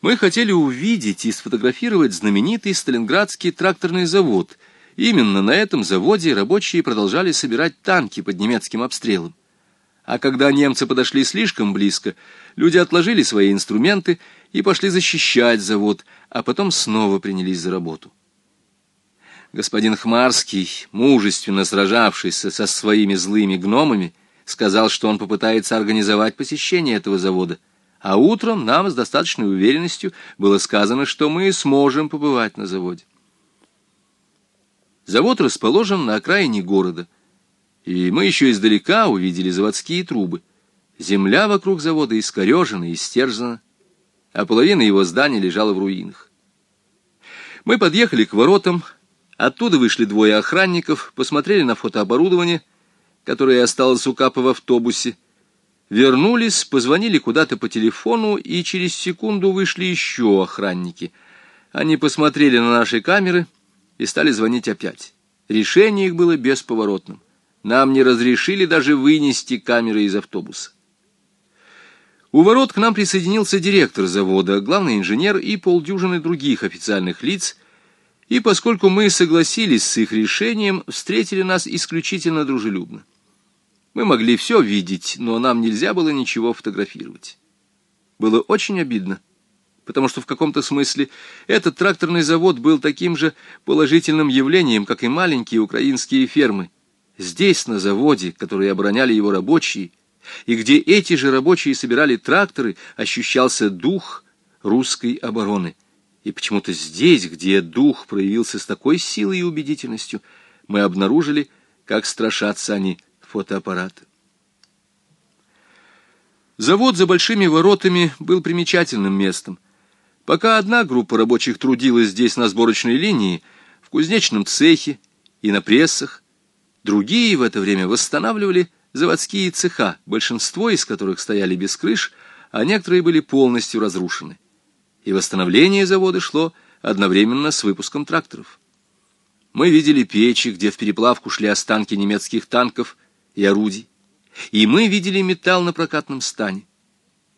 Мы хотели увидеть и сфотографировать знаменитый Сталинградский тракторный завод. Именно на этом заводе рабочие продолжали собирать танки под немецким обстрелом. А когда немцы подошли слишком близко, люди отложили свои инструменты и пошли защищать завод, а потом снова принялись за работу. Господин Хмарский, мужественно сражавшийся со своими злыми гномами, сказал, что он попытается организовать посещение этого завода, а утром нам с достаточной уверенностью было сказано, что мы сможем побывать на заводе. Завод расположен на окраине города, и мы еще издалека увидели заводские трубы. Земля вокруг завода искорежена и истерзана, а половина его здания лежала в руинах. Мы подъехали к воротам, оттуда вышли двое охранников, посмотрели на фотооборудование, которое осталось у Капа в автобусе, Вернулись, позвонили куда-то по телефону, и через секунду вышли еще охранники. Они посмотрели на наши камеры и стали звонить опять. Решение их было бесповоротным. Нам не разрешили даже вынести камеры из автобуса. У ворот к нам присоединился директор завода, главный инженер и полдюжины других официальных лиц, и поскольку мы согласились с их решением, встретили нас исключительно дружелюбно. Мы могли все видеть, но нам нельзя было ничего фотографировать. Было очень обидно, потому что в каком-то смысле этот тракторный завод был таким же положительным явлением, как и маленькие украинские фермы. Здесь, на заводе, который обороняли его рабочие, и где эти же рабочие собирали тракторы, ощущался дух русской обороны. И почему-то здесь, где дух проявился с такой силой и убедительностью, мы обнаружили, как страшатся они – фотоаппарата. Завод за большими воротами был примечательным местом. Пока одна группа рабочих трудилась здесь на сборочной линии, в кузнечном цехе и на прессах, другие в это время восстанавливали заводские цеха, большинство из которых стояли без крыш, а некоторые были полностью разрушены. И восстановление завода шло одновременно с выпуском тракторов. Мы видели печи, где в переплавку шли останки немецких танков – и орудий, и мы видели металл на прокатном стане.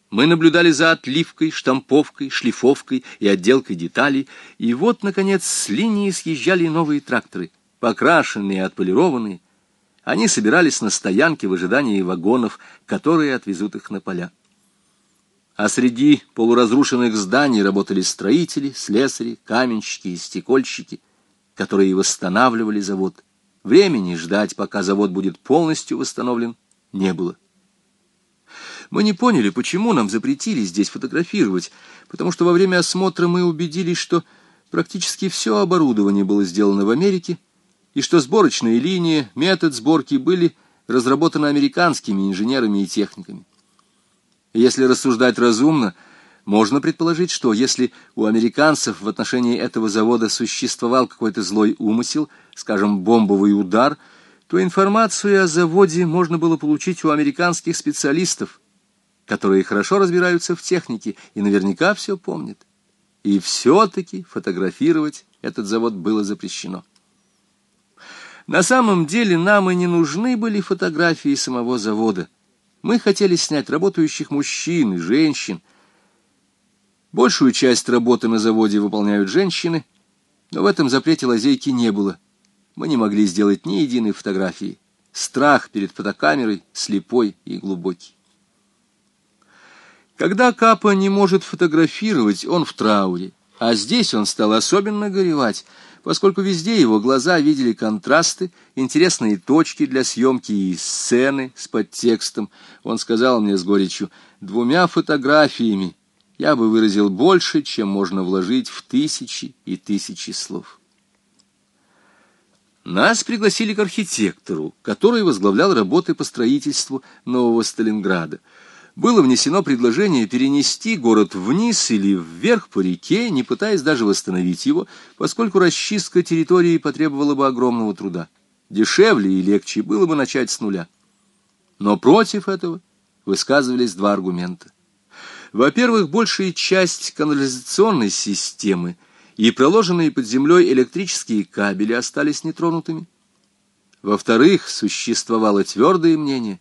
Мы наблюдали за отливкой, штамповкой, шлифовкой и отделкой деталей, и вот, наконец, с линии съезжали новые тракторы, покрашенные и отполированные. Они собирались на стоянке в ожидании вагонов, которые отвезут их на поля. А среди полуразрушенных зданий работали строители, слесари, каменщики и стекольщики, которые восстанавливали завод. Времени ждать, пока завод будет полностью восстановлен, не было. Мы не поняли, почему нам запретили здесь фотографировать, потому что во время осмотра мы убедились, что практически все оборудование было сделано в Америке, и что сборочные линии, метод сборки были разработаны американскими инженерами и техниками. Если рассуждать разумно, можно предположить, что если у американцев в отношении этого завода существовал какой-то злой умысел, скажем, бомбовый удар, то информацию о заводе можно было получить у американских специалистов, которые хорошо разбираются в технике и наверняка все помнят. И все-таки фотографировать этот завод было запрещено. На самом деле нам и не нужны были фотографии самого завода. Мы хотели снять работающих мужчин и женщин, Большую часть работы на заводе выполняют женщины, но в этом запрете лазейки не было. Мы не могли сделать ни единой фотографии. Страх перед фотокамерой слепой и глубокий. Когда Капа не может фотографировать, он в трауре, а здесь он стал особенно горевать, поскольку везде его глаза видели контрасты, интересные точки для съемки и сцены с подтекстом. Он сказал мне с горечью, двумя фотографиями я бы выразил больше, чем можно вложить в тысячи и тысячи слов. Нас пригласили к архитектору, который возглавлял работы по строительству нового Сталинграда. Было внесено предложение перенести город вниз или вверх по реке, не пытаясь даже восстановить его, поскольку расчистка территории потребовала бы огромного труда. Дешевле и легче было бы начать с нуля. Но против этого высказывались два аргумента. Во-первых, большая часть канализационной системы и проложенные под землей электрические кабели остались нетронутыми. Во-вторых, существовало твердое мнение,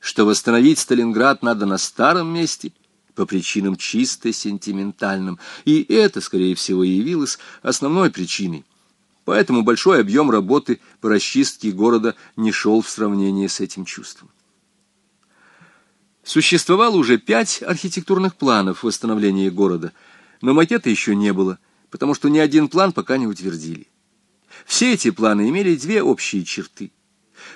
что восстановить Сталинград надо на старом месте, по причинам чисто сентиментальным, и это, скорее всего, явилось основной причиной. Поэтому большой объем работы по расчистке города не шел в сравнении с этим чувством. Существовало уже пять архитектурных планов восстановления города, но макета еще не было, потому что ни один план пока не утвердили. Все эти планы имели две общие черты.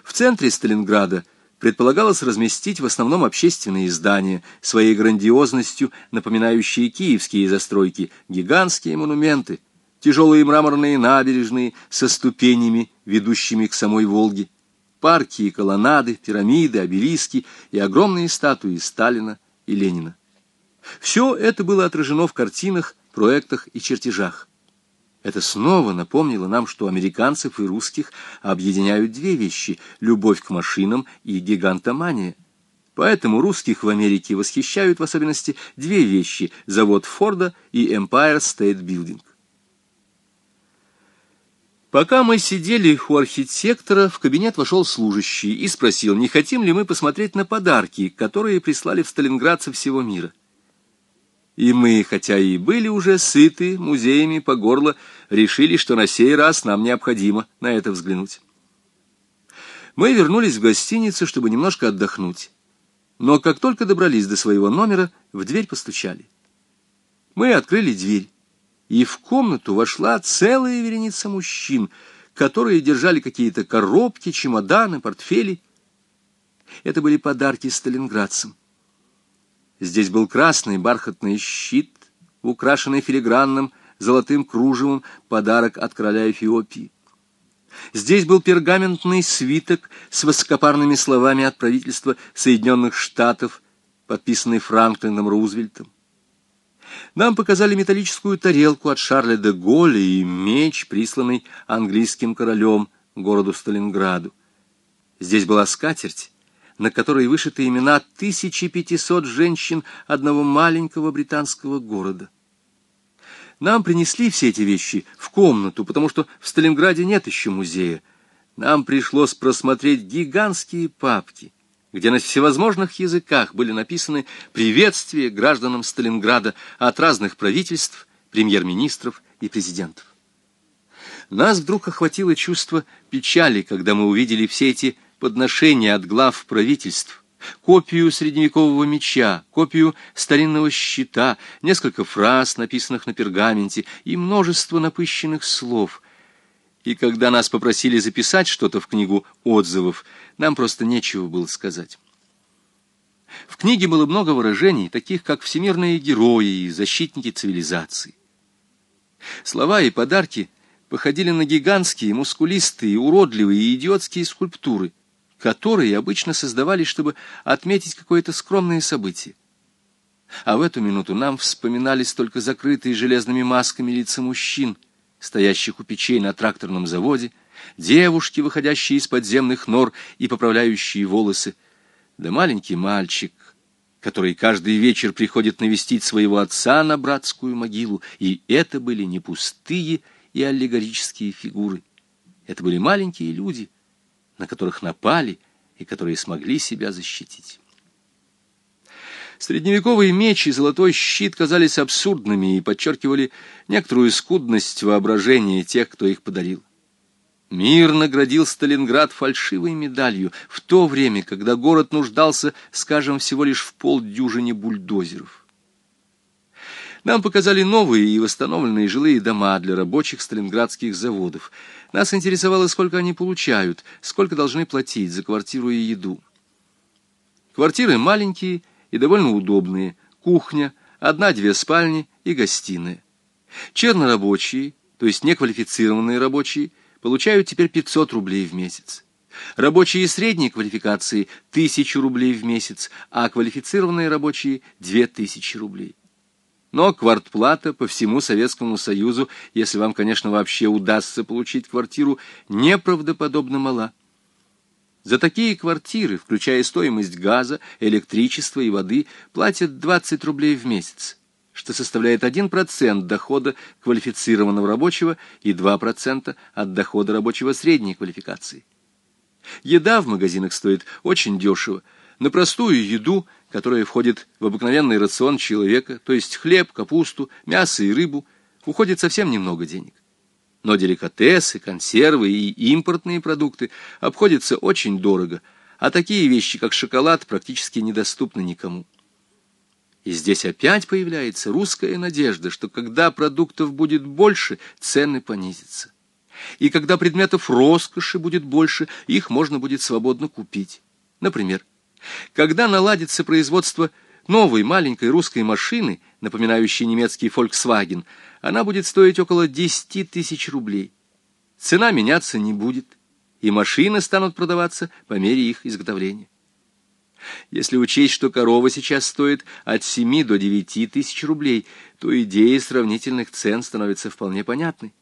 В центре Сталинграда предполагалось разместить в основном общественные здания, своей грандиозностью напоминающие киевские застройки, гигантские монументы, тяжелые мраморные набережные со ступенями, ведущими к самой Волге, парки и колоннады, пирамиды, обелиски и огромные статуи Сталина и Ленина. Все это было отражено в картинах, проектах и чертежах. Это снова напомнило нам, что американцев и русских объединяют две вещи – любовь к машинам и гигантомания. Поэтому русских в Америке восхищают в особенности две вещи – завод Форда и Empire State Building. Пока мы сидели у архитектора, в кабинет вошел служащий и спросил, не хотим ли мы посмотреть на подарки, которые прислали в сталинградцы всего мира. И мы, хотя и были уже сыты музеями по горло, решили, что на сей раз нам необходимо на это взглянуть. Мы вернулись в гостиницу, чтобы немножко отдохнуть. Но как только добрались до своего номера, в дверь постучали. Мы открыли дверь и в комнату вошла целая вереница мужчин, которые держали какие-то коробки, чемоданы, портфели. Это были подарки сталинградцам. Здесь был красный бархатный щит, украшенный филигранным золотым кружевом, подарок от короля Эфиопии. Здесь был пергаментный свиток с высокопарными словами от правительства Соединенных Штатов, подписанный Франклином Рузвельтом. Нам показали металлическую тарелку от Шарля де Голля и меч, присланный английским королем городу Сталинграду. Здесь была скатерть, на которой вышиты имена 1500 женщин одного маленького британского города. Нам принесли все эти вещи в комнату, потому что в Сталинграде нет еще музея. Нам пришлось просмотреть гигантские папки — где на всевозможных языках были написаны приветствия гражданам Сталинграда от разных правительств, премьер-министров и президентов. Нас вдруг охватило чувство печали, когда мы увидели все эти подношения от глав правительств, копию средневекового меча, копию старинного щита, несколько фраз, написанных на пергаменте, и множество напыщенных слов — и когда нас попросили записать что-то в книгу отзывов, нам просто нечего было сказать. В книге было много выражений, таких как «всемирные герои» и «защитники цивилизации». Слова и подарки походили на гигантские, мускулистые, уродливые и идиотские скульптуры, которые обычно создавались, чтобы отметить какое-то скромное событие. А в эту минуту нам вспоминались только закрытые железными масками лица мужчин — стоящих у печей на тракторном заводе, девушки, выходящие из подземных нор и поправляющие волосы, да маленький мальчик, который каждый вечер приходит навестить своего отца на братскую могилу, и это были не пустые и аллегорические фигуры. Это были маленькие люди, на которых напали и которые смогли себя защитить. Средневековые меч и золотой щит казались абсурдными и подчеркивали некоторую скудность воображения тех, кто их подарил. Мир наградил Сталинград фальшивой медалью в то время, когда город нуждался, скажем, всего лишь в полдюжине бульдозеров. Нам показали новые и восстановленные жилые дома для рабочих сталинградских заводов. Нас интересовало, сколько они получают, сколько должны платить за квартиру и еду. Квартиры маленькие и довольно удобные, кухня, одна-две спальни и гостиная. Чернорабочие, то есть неквалифицированные рабочие, получают теперь 500 рублей в месяц. Рабочие средней квалификации – 1000 рублей в месяц, а квалифицированные рабочие – 2000 рублей. Но квартплата по всему Советскому Союзу, если вам, конечно, вообще удастся получить квартиру, неправдоподобно мала. За такие квартиры, включая стоимость газа, электричества и воды, платят 20 рублей в месяц, что составляет 1% дохода квалифицированного рабочего и 2% от дохода рабочего средней квалификации. Еда в магазинах стоит очень дешево. На простую еду которое входит в обыкновенный рацион человека, то есть хлеб, капусту, мясо и рыбу, уходит совсем немного денег. Но деликатесы, консервы и импортные продукты обходятся очень дорого, а такие вещи, как шоколад, практически недоступны никому. И здесь опять появляется русская надежда, что когда продуктов будет больше, цены понизятся. И когда предметов роскоши будет больше, их можно будет свободно купить. Например, когда наладится производство новой маленькой русской машины, напоминающей немецкий Volkswagen, она будет стоить около 10 тысяч рублей. Цена меняться не будет, и машины станут продаваться по мере их изготовления. Если учесть, что корова сейчас стоит от 7 до 9 тысяч рублей, то идея сравнительных цен становится вполне понятной.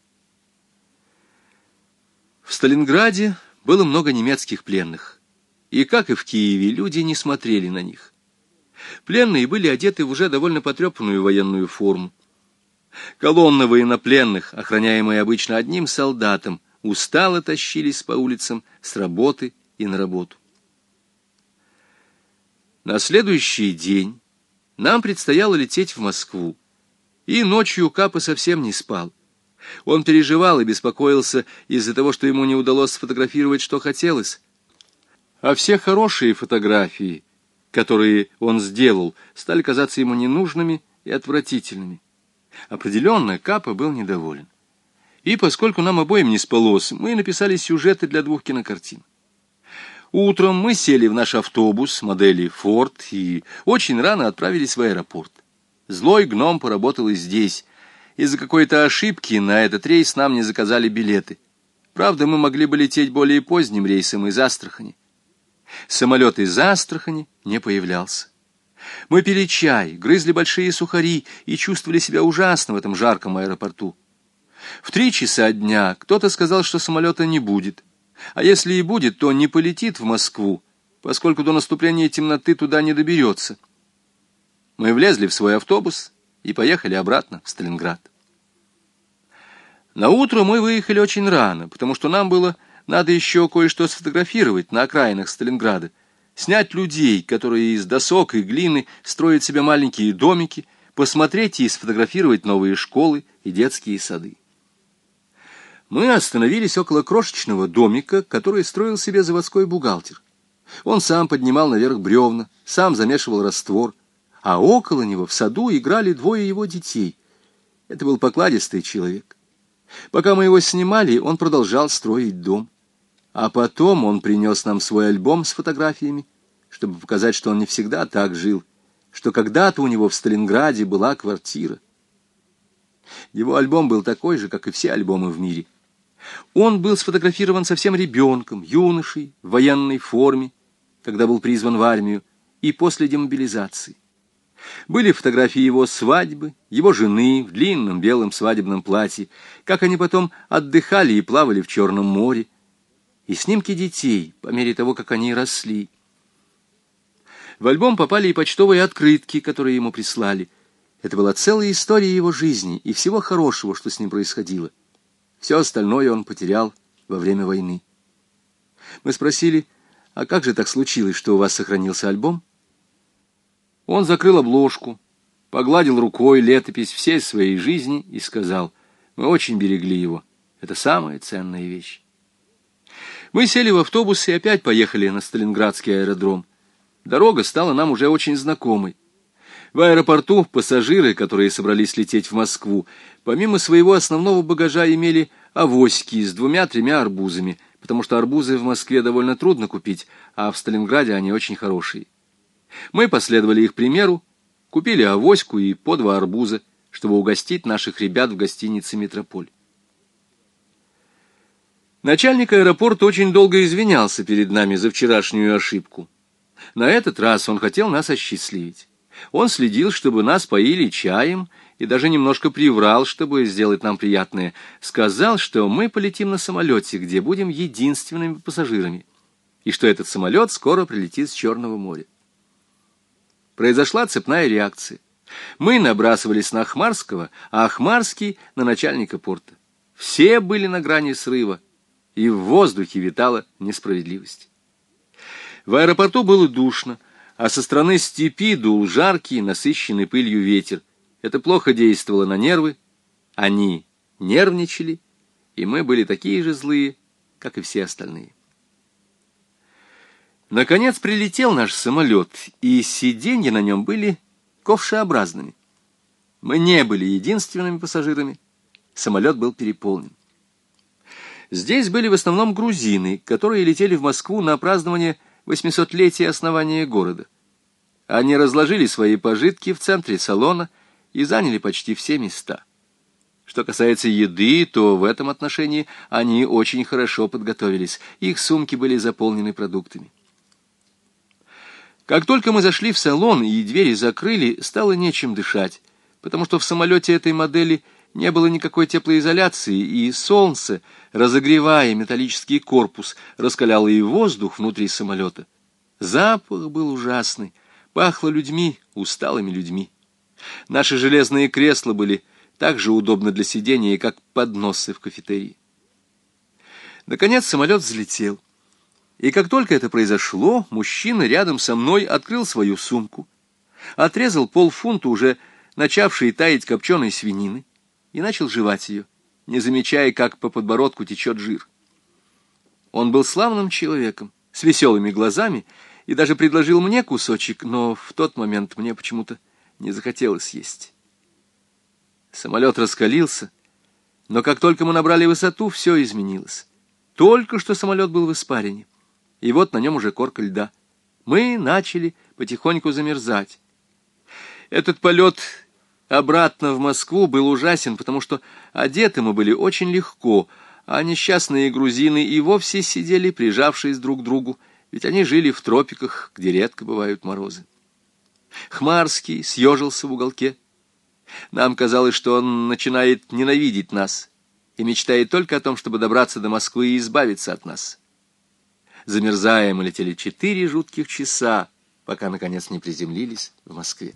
В Сталинграде было много немецких пленных, и, как и в Киеве, люди не смотрели на них. Пленные были одеты в уже довольно потрепанную военную форму. Колонны военнопленных, охраняемые обычно одним солдатом, устало тащились по улицам с работы и на работу. На следующий день нам предстояло лететь в Москву, и ночью Капа совсем не спал. Он переживал и беспокоился из-за того, что ему не удалось сфотографировать, что хотелось. А все хорошие фотографии, которые он сделал, стали казаться ему ненужными и отвратительными. Определенно, Капа был недоволен. И поскольку нам обоим не спалось, мы написали сюжеты для двух кинокартин. Утром мы сели в наш автобус модели Ford и очень рано отправились в аэропорт. Злой гном поработал и здесь. Из-за какой-то ошибки на этот рейс нам не заказали билеты. Правда, мы могли бы лететь более поздним рейсом из Астрахани. Самолет из Астрахани не появлялся. Мы пили чай, грызли большие сухари и чувствовали себя ужасно в этом жарком аэропорту. В три часа дня кто-то сказал, что самолета не будет. А если и будет, то не полетит в Москву, поскольку до наступления темноты туда не доберется. Мы влезли в свой автобус и поехали обратно в Сталинград. На утро мы выехали очень рано, потому что нам было надо еще кое-что сфотографировать на окраинах Сталинграда, снять людей, которые из досок и глины строят себе маленькие домики, посмотреть и сфотографировать новые школы и детские сады. Мы остановились около крошечного домика, который строил себе заводской бухгалтер. Он сам поднимал наверх бревна, сам замешивал раствор, а около него в саду играли двое его детей. Это был покладистый человек. Пока мы его снимали, он продолжал строить дом. А потом он принес нам свой альбом с фотографиями, чтобы показать, что он не всегда так жил, что когда-то у него в Сталинграде была квартира. Его альбом был такой же, как и все альбомы в мире — он был сфотографирован совсем ребенком, юношей, в военной форме, когда был призван в армию, и после демобилизации. Были фотографии его свадьбы, его жены в длинном белом свадебном платье, как они потом отдыхали и плавали в Черном море, и снимки детей по мере того, как они росли. В альбом попали и почтовые открытки, которые ему прислали. Это была целая история его жизни и всего хорошего, что с ним происходило. Все остальное он потерял во время войны. Мы спросили, а как же так случилось, что у вас сохранился альбом? Он закрыл обложку, погладил рукой летопись всей своей жизни и сказал, мы очень берегли его. Это самая ценная вещь. Мы сели в автобус и опять поехали на Сталинградский аэродром. Дорога стала нам уже очень знакомой. В аэропорту пассажиры, которые собрались лететь в Москву, помимо своего основного багажа имели авоськи с двумя-тремя арбузами, потому что арбузы в Москве довольно трудно купить, а в Сталинграде они очень хорошие. Мы последовали их примеру, купили авоську и по два арбуза, чтобы угостить наших ребят в гостинице «Метрополь». Начальник аэропорта очень долго извинялся перед нами за вчерашнюю ошибку. На этот раз он хотел нас осчастливить. Он следил, чтобы нас поили чаем, и даже немножко приврал, чтобы сделать нам приятное. Сказал, что мы полетим на самолете, где будем единственными пассажирами, и что этот самолет скоро прилетит с Черного моря. Произошла цепная реакция. Мы набрасывались на Ахмарского, а Ахмарский — на начальника порта. Все были на грани срыва, и в воздухе витала несправедливость. В аэропорту было душно, а со стороны степи дул жаркий, насыщенный пылью ветер. Это плохо действовало на нервы, они нервничали, и мы были такие же злые, как и все остальные. Наконец прилетел наш самолет, и сиденья на нем были ковшеобразными. Мы не были единственными пассажирами. Самолет был переполнен. Здесь были в основном грузины, которые летели в Москву на празднование 800-летия основания города. Они разложили свои пожитки в центре салона и заняли почти все места. Что касается еды, то в этом отношении они очень хорошо подготовились. Их сумки были заполнены продуктами. Как только мы зашли в салон и двери закрыли, стало нечем дышать, потому что в самолете этой модели не было никакой теплоизоляции, и солнце, разогревая металлический корпус, раскаляло и воздух внутри самолета. Запах был ужасный, пахло людьми, усталыми людьми. Наши железные кресла были так же удобны для сидения, как подносы в кафетерии. Наконец самолет взлетел. И как только это произошло, мужчина рядом со мной открыл свою сумку, отрезал полфунта уже начавшей таять копченой свинины и начал жевать ее, не замечая, как по подбородку течет жир. Он был славным человеком, с веселыми глазами, и даже предложил мне кусочек, но в тот момент мне почему-то не захотелось есть. Самолет раскалился, но как только мы набрали высоту, все изменилось. Только что самолет был в испарине и вот на нем уже корка льда. Мы начали потихоньку замерзать. Этот полет обратно в Москву был ужасен, потому что одеты мы были очень легко, а несчастные грузины и вовсе сидели, прижавшись друг к другу, ведь они жили в тропиках, где редко бывают морозы. Хмарский съежился в уголке. Нам казалось, что он начинает ненавидеть нас и мечтает только о том, чтобы добраться до Москвы и избавиться от нас. Замерзая, мы летели четыре жутких часа, пока, наконец, не приземлились в Москве.